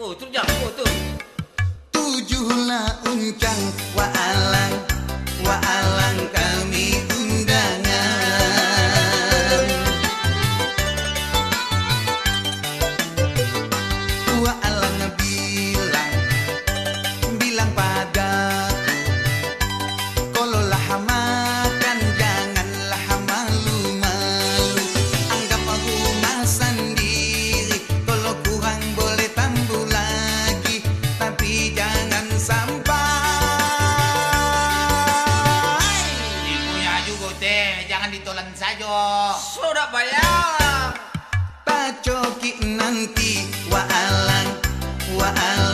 Oh, terus jam, oh, tuh. Tujuhlah uncang wa alang wa alang jangan ditolan saja. Sudah bayar. Pacoki nanti waalang waalang.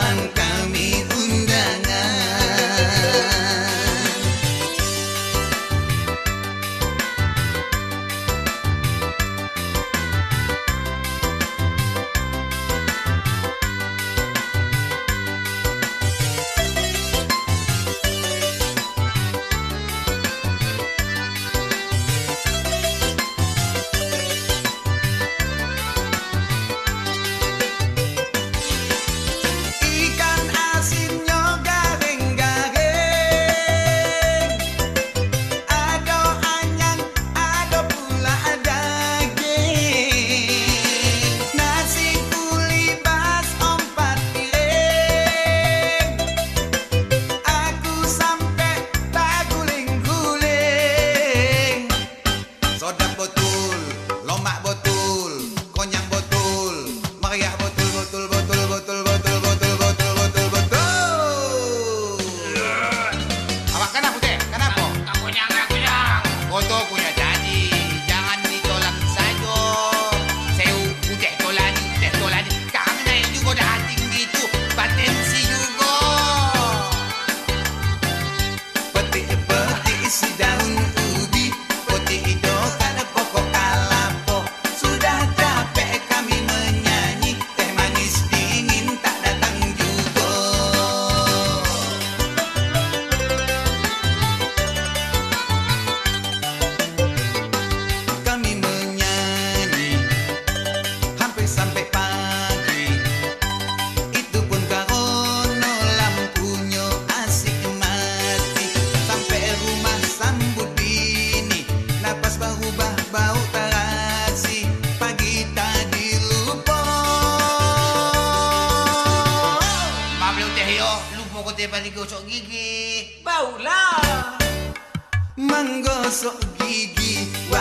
yo lupa kote bali gosok gigi. Baulah. Menggosok gigi wa